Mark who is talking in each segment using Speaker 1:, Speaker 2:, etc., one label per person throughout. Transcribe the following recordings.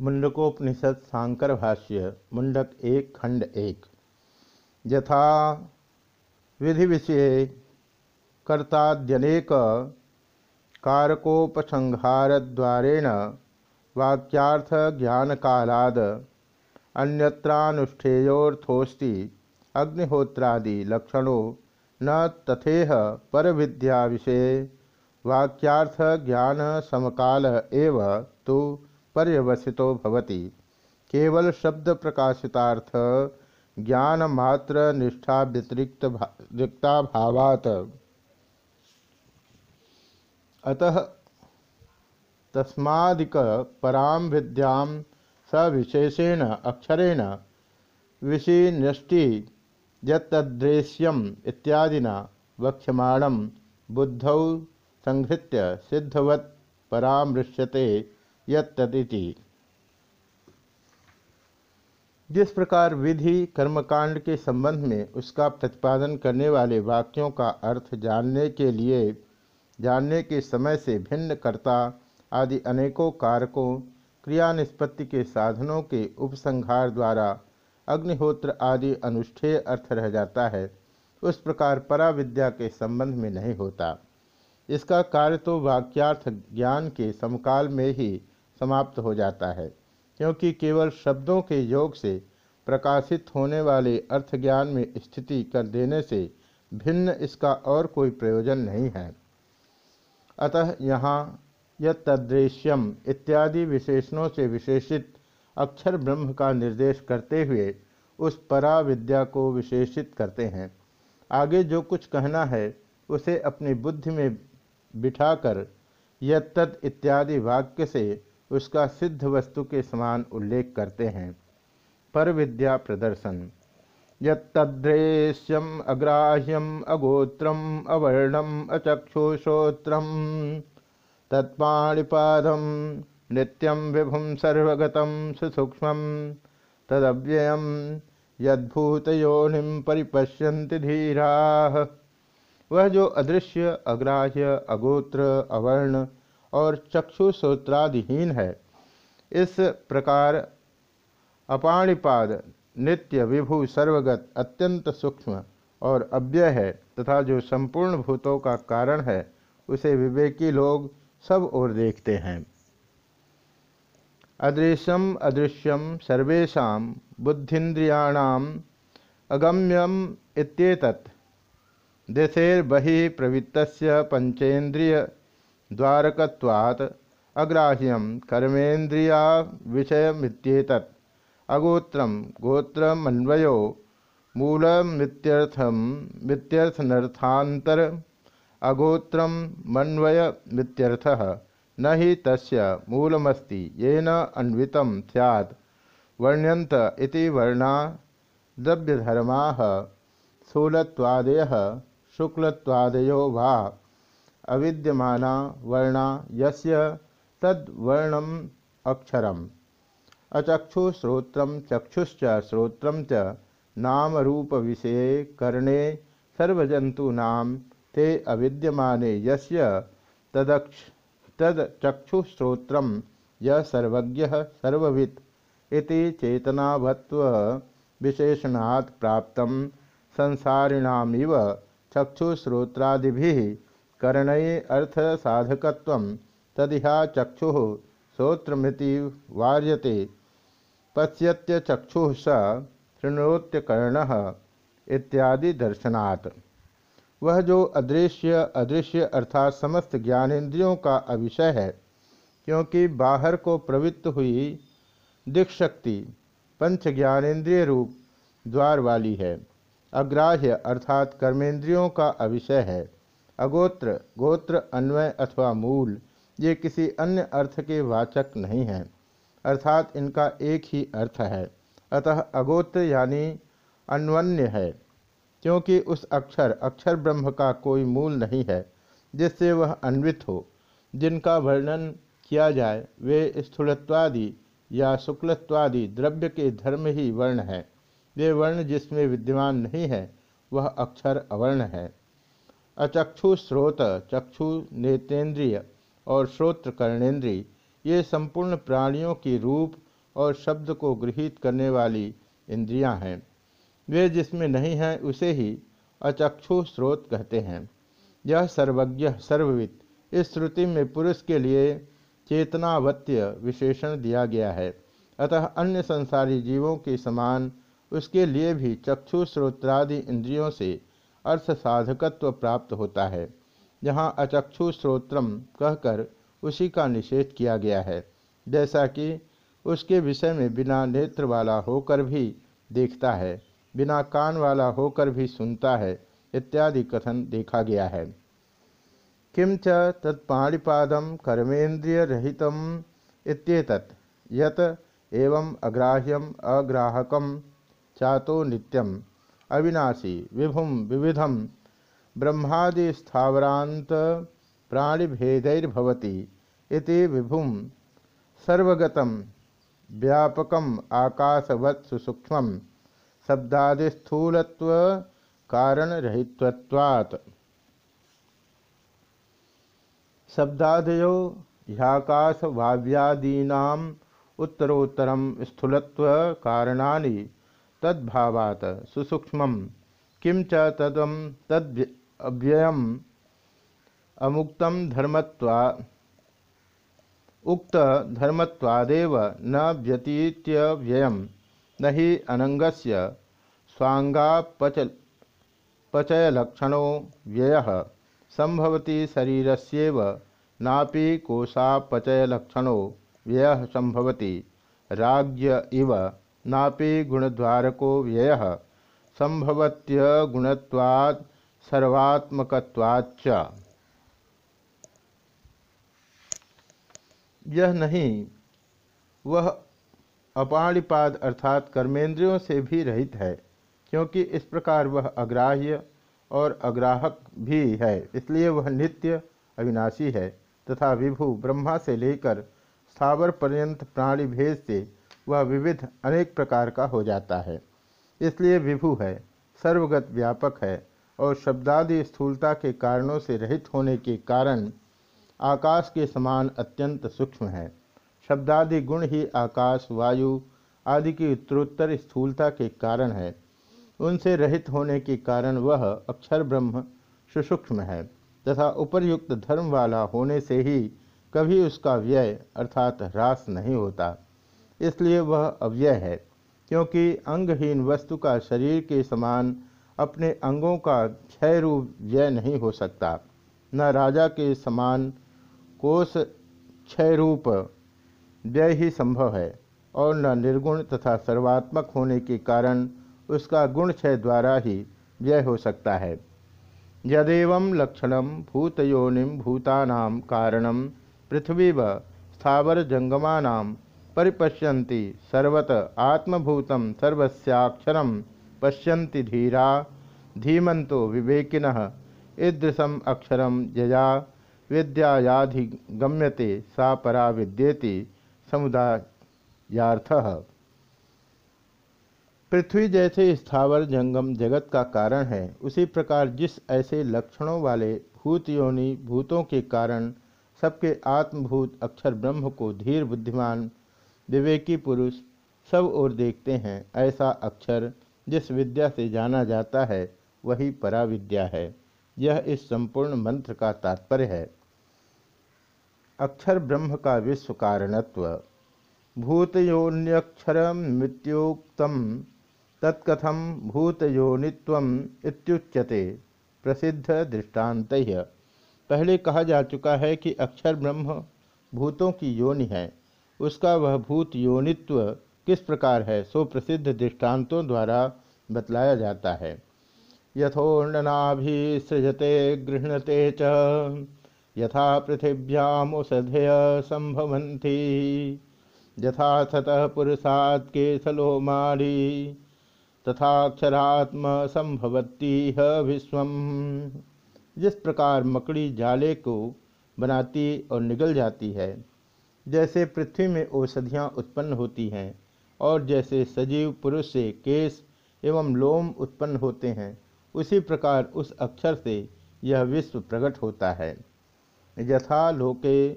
Speaker 1: मुंडकोपनिषद सांकर भाष्य मुंडक एक, खंड एक। यथा विधि विषय कर्ताद्यनेक कारकोपसंहार द्वारेण वाक्यार्थ ज्ञान कालाद अन्यत्रानुष्ठेयोर्थोस्ति अग्निहोत्रादि लक्षणों न तथेह पर विद्या विषय वाक्यार्थ ज्ञान समकाल एव तो पर्यवसितो भवति। केवल शब्द प्रकाशितार्थ, ज्ञान मात्र निष्ठा व्यतिरिक्त रिक्ता भावात अतः तस्मादिक पराम विद्यां सविशेषेण अक्षरेण विषिन्यष्टि यद्रेश्यम इत्यादिना वक्ष्यमाणं बुद्धौ संहृत्य सिद्धवत् परामृश्यते। यत्तदिति। जिस प्रकार विधि कर्मकांड के संबंध में उसका प्रतिपादन करने वाले वाक्यों का अर्थ जानने के लिए, जानने के समय से भिन्न कर्ता आदि अनेकों कारकों क्रिया निष्पत्ति के साधनों के उपसंहार द्वारा अग्निहोत्र आदि अनुष्ठेय अर्थ रह जाता है, उस प्रकार पराविद्या के संबंध में नहीं होता। इसका कार्य तो वाक्यार्थ ज्ञान के समकाल में ही समाप्त हो जाता है, क्योंकि केवल शब्दों के योग से प्रकाशित होने वाले अर्थ ज्ञान में स्थिति कर देने से भिन्न इसका और कोई प्रयोजन नहीं है। अतः यहाँ यदृश्यम इत्यादि विशेषणों से विशेषित अक्षर ब्रह्म का निर्देश करते हुए उस परा विद्या को विशेषित करते हैं। आगे जो कुछ कहना है, उसे अपनी बुद्धि में बिठाकर यत्त इत्यादि वाक्य से उसका सिद्ध वस्तु के समान उल्लेख करते हैं। पर विद्या प्रदर्शन। यद्रेश्यम अग्राह्यम अगोत्रम अवर्णम अचक्षुश्रोत्रम तत्पाणिपादम नित्यम विभुम सर्वगतम सुसूक्ष्म तदव्ययम यद्भूत योनिम परिपश्यन्ति धीरा। वह जो अदृश्य, अग्राह्य, अगोत्र, अवर्ण और चक्षु चक्षुश्रोत्रादिहीन है। इस प्रकार अपाणिपाद, नित्य, विभु, सर्वगत, अत्यंत सूक्ष्म और अव्यय है तथा जो संपूर्ण भूतों का कारण है, उसे विवेकी लोग सब ओर देखते हैं। अदृश्यम अदृश्यम सर्वेशा बुद्धिन्द्रियाणाम अगम्यम इत्येतत्। देशेर्बहि प्रवृत्त पंचेन्द्रिय द्वारकवात् अग्राह्यम कर्मेन्द्रिया विषयमित्येत अगोत्र गोत्रमन्वयो मूलमित्यर्थम मित्यर्थनर्थांतर अगोत्र मन्वयमित्यर्थः। न ही तस्य मूलमस्ति, येन अन्वितं स्यात्। वर्ण्यन्त इति वर्णा, द्रव्यधर्माः वा। अविद्यमाना वर्णा यस्य तद्वर्णम अक्षरम। अचक्षुश्रोत्र चक्षुश्च श्रोत्र च नाम रूप विषय कर्णे सर्वजंतूनाम ते अविद्यमाने यस्य तदक्ष तदचक्षुश्रोत्र सर्वज्ञ सर्ववित् इति चेतनावत्व विशेषणात् प्राप्तम संसारिणामिव चक्षुश्रोत्रादि कर्ण अर्थ साधक तदिहा चक्षु श्रोत्रमृति वार्यते। पश्यत्य चक्षु स शृणोत्य कर्ण इत्यादि दर्शनात्। वह जो अदृश्य अदृश्य अर्थात समस्त ज्ञानेन्द्रियों का अविषय है, क्योंकि बाहर को प्रवृत्त हुई दिक्शक्ति पंच ज्ञानेन्द्रिय रूप द्वार वाली है। अग्राह्य अर्थात कर्मेंद्रियों का अविषय है। अगोत्र, गोत्र, अन्वय अथवा मूल, ये किसी अन्य अर्थ के वाचक नहीं हैं, अर्थात इनका एक ही अर्थ है। अतः अगोत्र यानी अन्वन्य है, क्योंकि उस अक्षर अक्षर ब्रह्म का कोई मूल नहीं है, जिससे वह अन्वित हो। जिनका वर्णन किया जाए, वे स्थूलत्वादि या शुक्लत्वादि द्रव्य के धर्म ही वर्ण है। वे वर्ण जिसमें विद्यमान नहीं है, वह अक्षर अवर्ण है। अचक्षु स्रोत, चक्षु नेत्रेंद्रिय और श्रोत्र कर्णेन्द्रिय ये संपूर्ण प्राणियों की रूप और शब्द को गृहित करने वाली इंद्रियाँ हैं। वे जिसमें नहीं हैं, उसे ही अचक्षु स्रोत कहते हैं। यह सर्वज्ञ, सर्वविद, इस श्रुति में पुरुष के लिए चेतनावत्य विशेषण दिया गया है। अतः अन्य संसारी जीवों के समान, उसके लिए भी चक्षु श्रोत्रादि इंद्रियों से अर्थ साधकत्व प्राप्त होता है। यहाँ अचक्षु श्रोत्रम कहकर उसी का निषेध किया गया है। जैसा कि उसके विषय में बिना नेत्र वाला होकर भी देखता है, बिना कान वाला होकर भी सुनता है, इत्यादि कथन देखा गया है। किम च तत्पाणिपादम कर्मेन्द्रिय यत एवं अग्राह्यम अग्राहकम चातो नित्यम। अविनाशी विभुम विविधम ब्रह्मादि स्थावरांत प्राणिभेदैर्भवति इति विभुम सर्वगतम व्यापकम आकाशवत् सुसूक्ष्म शब्दादिस्थूलत्व कारण रहित्वात् शब्दादयो ह्याकाशवाव्यादीनाम उत्तरोत्तरम स्थूलत्व कारणानि तद्भावात् सुसूक्ष्म। किं च तदम तद अव्ययम अमुक्तम धर्मत्वा उक्त धर्मत्वादेव न व्यतीत्य व्ययम न ही अनंगस्य स्वांगापच पचयलक्षणों व्यय। संभवती शरीरस्येव नापि कोशापचयलक्षणों व्यय संभवती राज्य इव नापि गुणद्वारको व्यय। संभवत्य गुणत्वात् सर्वात्मकत्वाच्च। यह नहीं, वह अपाणिपाद अर्थात कर्मेंद्रियों से भी रहित है, क्योंकि इस प्रकार वह अग्राह्य और अग्राहक भी है, इसलिए वह नित्य अविनाशी है, तथा विभु ब्रह्मा से लेकर स्थावर पर्यंत प्राणी भेद से वह विविध अनेक प्रकार का हो जाता है। इसलिए विभु है, सर्वगत व्यापक है और शब्दादि स्थूलता के कारणों से रहित होने के कारण आकाश के समान अत्यंत सूक्ष्म है। शब्दादि गुण ही आकाश, वायु आदि की उत्तरोत्तर स्थूलता के कारण है। उनसे रहित होने के कारण वह अक्षर ब्रह्म सुसूक्ष्म है तथा उपर्युक्त धर्म वाला होने से ही कभी उसका व्यय अर्थात ह्रास नहीं होता। इसलिए वह अव्यय है, क्योंकि अंगहीन वस्तु का शरीर के समान अपने अंगों का क्षय रूप व्यय नहीं हो सकता। न राजा के समान कोष क्षय रूप व्यय ही संभव है, और न निर्गुण तथा सर्वात्मक होने के कारण उसका गुण क्षय द्वारा ही व्यय हो सकता है। यदेव लक्षण भूतयोनिम भूतानाम कारणम पृथ्वी व स्थावर जंगमा परिपश्यन्ति सर्वत आत्मभूतं सर्वस्याक्षरं पश्यन्ति धीरा धीमंतो विवेकिन, ईदृशम अक्षर यया, विद्यायाधिगम्यते सा परा विद्येति समुदायार्थ। पृथ्वी जैसे स्थावर जंगम जगत का कारण है। उसी प्रकार जिस ऐसे लक्षणों वाले भूत योनि भूतों के कारण सबके आत्मभूत अक्षर ब्रह्म को धीर बुद्धिमान विवेकी पुरुष सब ओर देखते हैं, ऐसा अक्षर जिस विद्या से जाना जाता है, वही पराविद्या है। यह इस संपूर्ण मंत्र का तात्पर्य है। अक्षर ब्रह्म का विश्व कारणत्व। भूतयोन्यक्षर मृत्युक्तम तत्कथम भूतयोनित्व प्रसिद्ध दृष्टांत पहले कहा जा चुका है कि अक्षर ब्रह्म भूतों की योनि है। उसका वह भूत योनित्व किस प्रकार है, सो प्रसिद्ध दृष्टांतों द्वारा बतलाया जाता है। यथोर्णनाभिसृजते गृहणते च। यथा पृथिव्यामुषधय संभवन्ति। यथा सतः पुरुषात् केसलोमारी तथाक्षरात्म संभवती विश्व जिस प्रकार मकड़ी जाले को बनाती और निगल जाती है जैसे पृथ्वी में औषधियाँ उत्पन्न होती हैं और जैसे सजीव पुरुष से केस एवं लोम उत्पन्न होते हैं, उसी प्रकार उस अक्षर से यह विश्व प्रकट होता है। यथा लोके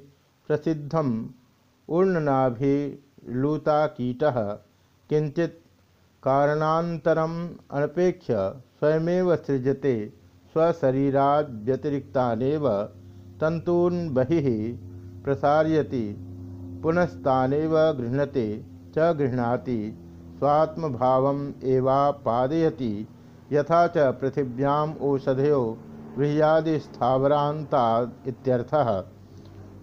Speaker 1: प्रसिद्धम ऊर्णनाभि लूताकीट, किंचित कारणांतरम अनपेक्ष स्वयमेव सृजते स्वशरीरा व्यतिरिक्तानेव तंतून बहि प्रसारयति। पुनस्तानेव गृह्णते, च गृह्णाति, स्वात्मभाव एवापादयति यथा च पृथिव्याम औषधयो गृह्यादि स्थावरांता इत्यर्थः।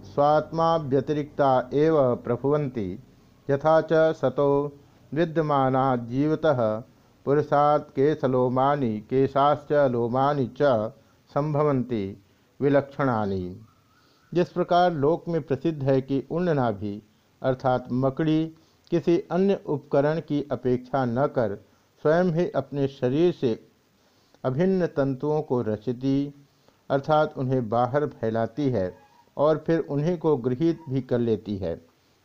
Speaker 1: स्वात्मा व्यतिरिक्ता एव प्रभुवन्ति, यथा च सतो विद्यमाना जीवतः, पुरुषात् केशलोमानि, केशाश्च लोमानि च संभवन्ति विलक्षणानि। जिस प्रकार लोक में प्रसिद्ध है कि उन्न भी, अर्थात मकड़ी, किसी अन्य उपकरण की अपेक्षा न कर, स्वयं ही अपने शरीर से अभिन्न तंतुओं को रचती, अर्थात उन्हें बाहर फैलाती है और फिर उन्हीं को गृहित भी कर लेती है,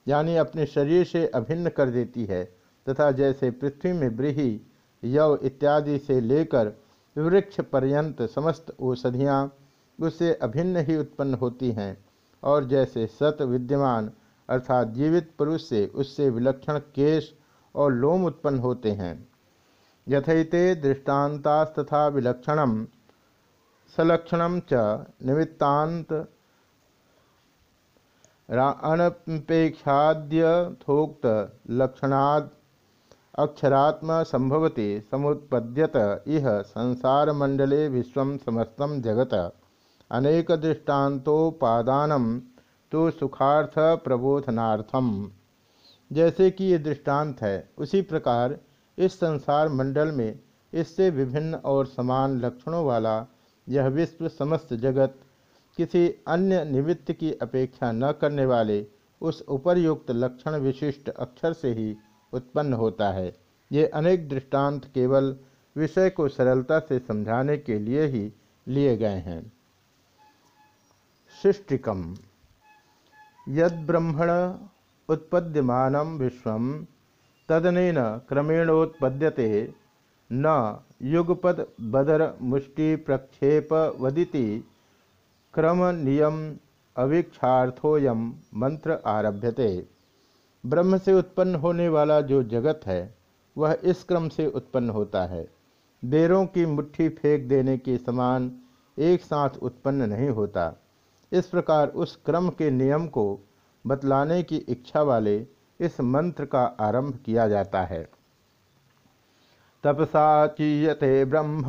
Speaker 1: यानी अपने शरीर से अभिन्न कर देती है, तथा जैसे पृथ्वी में ब्रीही, यव इत्यादि से लेकर वृक्ष पर्यंत समस्त औषधियाँ उससे अभिन्न ही उत्पन्न होती हैं और जैसे सत विद्यमान अर्थात जीवित पुरुष से उससे विलक्षण केश और लोम उत्पन्न होते हैं। यथैते दृष्टानतस्तथा विलक्षण, सलक्षण च निमित्तांत अनपेक्षाद्यथोक्त लक्षणाद अक्षरात्म संभवते समुत्पद्यत इह संसार मंडले विश्व समस्त जगत। अनेक दृष्टान्तोपादान तो सुखार्थ प्रबोधनार्थम जैसे कि ये दृष्टांत है, उसी प्रकार इस संसार मंडल में इससे विभिन्न और समान लक्षणों वाला यह विश्व समस्त जगत, किसी अन्य निमित्त की अपेक्षा न करने वाले उस उपरयुक्त लक्षण विशिष्ट अक्षर से ही उत्पन्न होता है। ये अनेक दृष्टांत केवल विषय को सरलता से समझाने के लिए ही लिए गए हैं। सृष्टिकम। यद्ब्रह्मण उत्पद्यम विश्व तदन क्रमेणोत्पद्यते, न युगपद बदर मुष्टि प्रक्षेप वदिति क्रम नियम अवीक्षार्थोयम मंत्र आरभ्यते। ब्रह्म से उत्पन्न होने वाला जो जगत है, वह इस क्रम से उत्पन्न होता है। बेरों की मुट्ठी फेंक देने के समान एक साथ उत्पन्न नहीं होता। इस प्रकार उस क्रम के नियम को बतलाने की इच्छा वाले इस मंत्र का आरंभ किया जाता है। तपसा चीयते ब्रह्म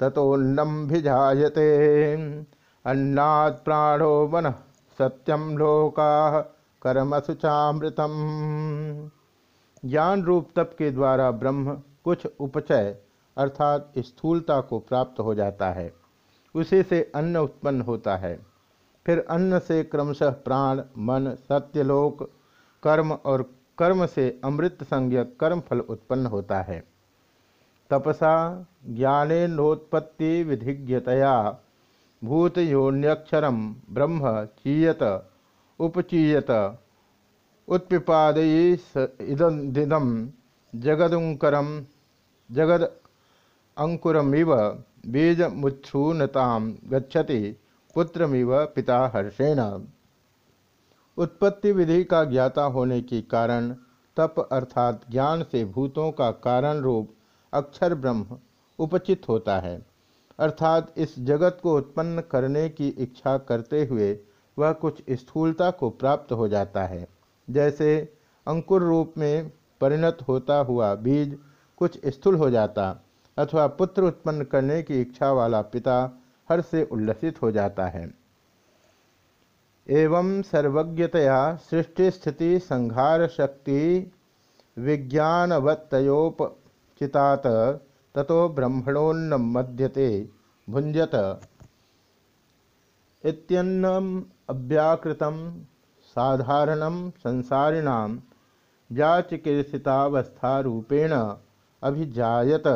Speaker 1: तथोन्नम भिजाते अन्नात् प्राणो मन सत्यम लोका कर्मसुचामृतम। ज्ञान रूप तप के द्वारा ब्रह्म कुछ उपचय अर्थात स्थूलता को प्राप्त हो जाता है। उसी से अन्न उत्पन्न होता है। फिर अन्न से क्रमशः प्राण, मन सत्यलोक कर्म और कर्म से अमृत संज्ञक कर्म फल उत्पन्न होता है। तपसा, ज्ञानेनोत्पत्ति विधिज्ञतया, भूतयोन्यक्षर ब्रह्म चीयत, उपचीयत, उत्पिपादयी इदम जगदुंकरम जगद अंकुरमिव बीज मुच्छूनता गच्छति पुत्रमिव पिता हर्षेण। उत्पत्ति विधि का ज्ञाता होने के कारण, तप अर्थात ज्ञान से भूतों का कारण रूप अक्षर ब्रह्म उपचित होता है। अर्थात इस जगत को उत्पन्न करने की इच्छा करते हुए वह कुछ स्थूलता को प्राप्त हो जाता है। जैसे अंकुर रूप में परिणत होता हुआ बीज कुछ स्थूल हो जाता अथवा पुत्र उत्पन्न करने की इच्छा वाला पिता हर से उल्लसित हो जाता है। एवं सर्वज्ञतया सृष्टि स्थिति संहार शक्ति विज्ञानवत्तोपचितात ततो ब्रह्मणोन्नमद्यते भुंजत इत्यन्नम अव्याकृतम साधारणम संसारिणाम व्याचिकीर्षितावस्था रूपेण अभिजायत।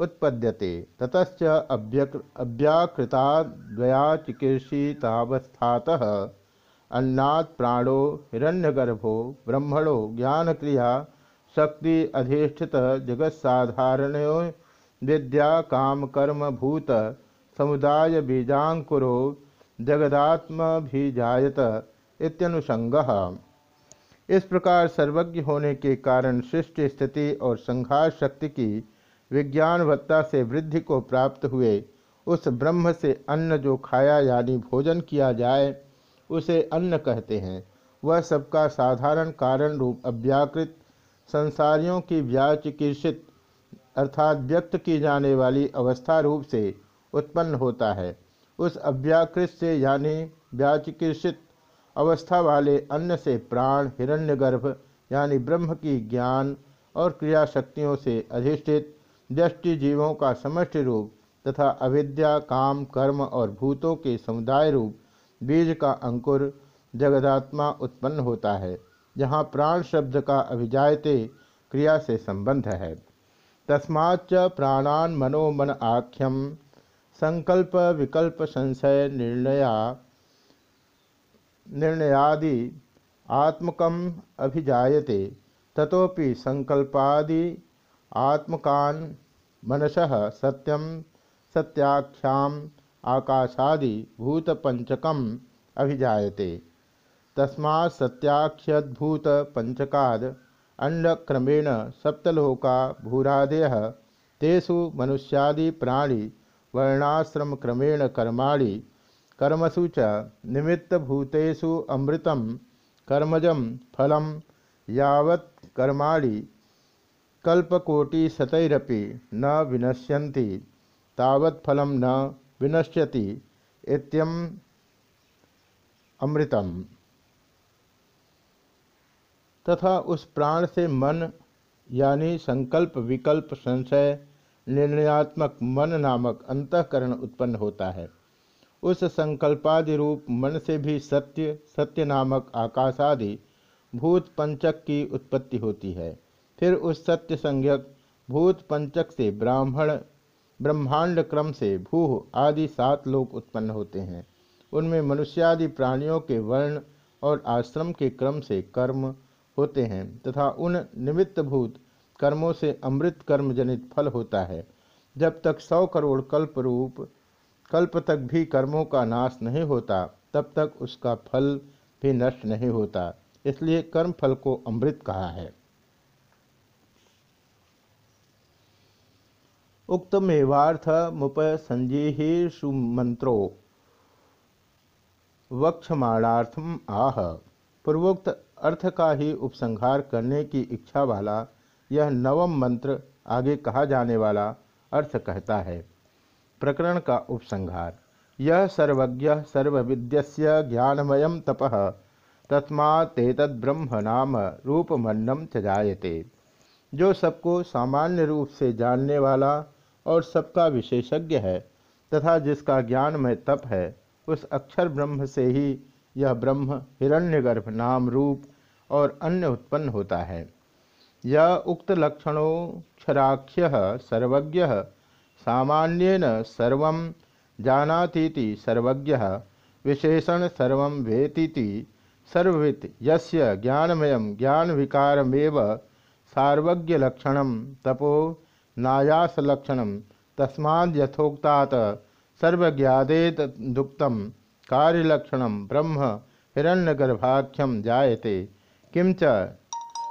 Speaker 1: उत्पद्यते। ततच अव्याकृताद्वया चिकीर्षितावस्थातः अन्नात् प्राणो हिरण्यगर्भो ब्रह्मणो ज्ञानक्रिया शक्ति अधिष्ठित जगत्साधारण विद्या काम कर्म भूत समुदाय बीजाकुरो जगदात्म भी जायत इत्यनुषंग इस प्रकार सर्वज्ञ होने के कारण सृष्टि स्थिति और संघार शक्ति की विज्ञानवत्ता से वृद्धि को प्राप्त हुए, उस ब्रह्म से अन्न जो खाया यानी भोजन किया जाए, उसे अन्न कहते हैं। वह सबका साधारण कारण रूप अव्याकृत, संसारियों की व्याचिकित्सित अर्थात व्यक्त की जाने वाली अवस्था रूप से उत्पन्न होता है। उस अव्याकृत से यानी व्याचिकित्सित अवस्था वाले अन्न से प्राण, हिरण्यगर्भ यानी ब्रह्म की ज्ञान और क्रिया शक्तियों से अधिष्ठित दृष्टि जीवों का समष्टि रूप तथा अविद्या, काम, कर्म और भूतों के समुदाय रूप, बीज का अंकुर जगदात्मा उत्पन्न होता है, जहाँ प्राण शब्द का अभिजायते क्रिया से संबंध है। तस्माच्च प्राणान मनोमन आख्यम संकल्प विकल्प संशय निर्णया, निर्णयादि आत्मकम अभिजायते, ततोपि संकल्पादि आत्मकान, मनस सत्यम सत्याख्याम आकाशादि भूतपंचकम अभिजायते। तस्मा सत्याख्यद्भूत पंचकाद अंडक्रमेण सप्तलोका भूरादय तेषु मनुष्यादि प्राणी वर्णाश्रम क्रमेण कर्माणि कर्मसु च निमित्तभूतेषु अमृतं कर्मजं फलं कल्पकोटिशतैरपि न विनश्यन्ति, तावत् न विनश्यति इत्यम अमृतम। तथा उस प्राण से मन, यानी संकल्प, विकल्प, संशय, निर्णयात्मक मन नामक अंतकरण उत्पन्न होता है। उस संकल्पादि रूप मन से भी सत्य सत्य नामक आकाशादि, भूत पंचक की उत्पत्ति होती है। फिर उस सत्य संज्ञक, भूत पंचक से ब्राह्मण, ब्रह्मांड क्रम से भूह आदि सात लोक उत्पन्न होते हैं। उनमें मनुष्यादि प्राणियों के वर्ण और आश्रम के क्रम से कर्म होते हैं तथा उन निमित्तभूत कर्मों से अमृत कर्म जनित फल होता है। जब तक सौ करोड़ कल्प रूप, कल्प तक भी कर्मों का नाश नहीं होता, तब तक उसका फल भी नष्ट नहीं होता। इसलिए कर्म फल को अमृत कहा है। उक्तमेवार्थ मुप संजीहिषु मंत्रो वक्षमाणार्थम आह। पूर्वोक्त अर्थ का ही उपसंहार करने की इच्छा वाला यह नवम मंत्र आगे कहा जाने वाला अर्थ कहता है। प्रकरण का उपसंहार। यह सर्वज्ञ सर्वविद्यस्य ज्ञानमय तप ब्रह्म नाम रूपमन्नम च जायते जो सबको सामान्य रूप से जानने वाला और सबका विशेषज्ञ है, तथा जिसका ज्ञानमय तप है, उस अक्षर ब्रह्म से ही यह ब्रह्म हिरण्यगर्भ नाम रूप और अन्य उत्पन्न होता है। यह उक्त लक्षणोक्षराख्य सर्वज्ञ, सामान्यन सर्व जानातीति सर्वज्ञ, विशेषण सर्व वेतीति, सर्ववित यस्य ज्ञानमय ज्ञान विकारमेव सार्वज्ञ सार्वज्ञलक्षण तपो नायासलक्षण तस्माद् यथोक्तात सर्वज्ञादेत दुक्तम कार्यलक्षण ब्रह्म हिरण्यगर्भाख्यम जायते। किंच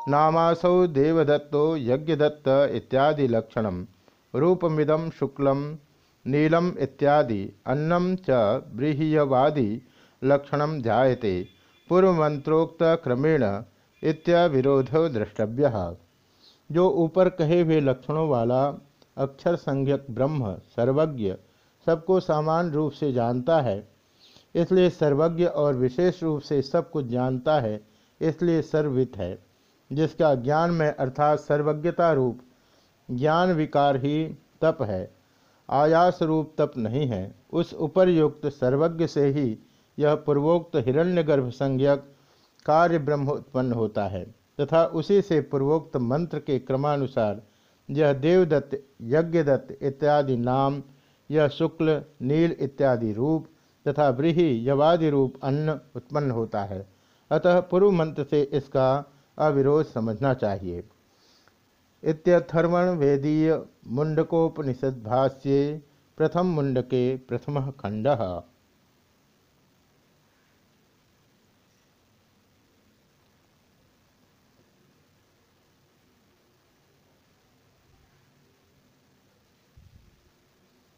Speaker 1: नामासौ देवदत्तो यज्ञदत्त इत्यादि लक्षण रूपमिदम शुक्ल, नीलम इत्यादि अन्नम च ब्रीहियवादि लक्षण जायते। पूर्वमंत्रोक्त क्रमेण इत्याविरोधो द्रष्टव्य। जो ऊपर कहे हुए लक्षणों वाला अक्षर संज्ञक ब्रह्म, सर्वज्ञ, सबको समान रूप से जानता है, इसलिए सर्वज्ञ और विशेष रूप से सब कुछ जानता है, इसलिए सर्वित है, जिसका ज्ञान में अर्थात सर्वज्ञता रूप, ज्ञान विकार ही तप है आयास रूप तप नहीं है। उस उपरयुक्त सर्वज्ञ से ही यह पूर्वोक्त हिरण्यगर्भ संज्ञक कार्य ब्रह्म उत्पन्न होता है। तथा उसी से पूर्वोक्त मंत्र के क्रमानुसार यह देवदत्त, यज्ञदत्त इत्यादि नाम, यह शुक्ल, नील इत्यादि रूप तथा ब्रीही यवादि रूप अन्न उत्पन्न होता है। अतः पूर्व मंत्र से इसका अविरोध समझना चाहिए। इत्यथर्वण वेदीय मुंडकोपनिषद भाष्ये प्रथम मुंडके प्रथम खंड।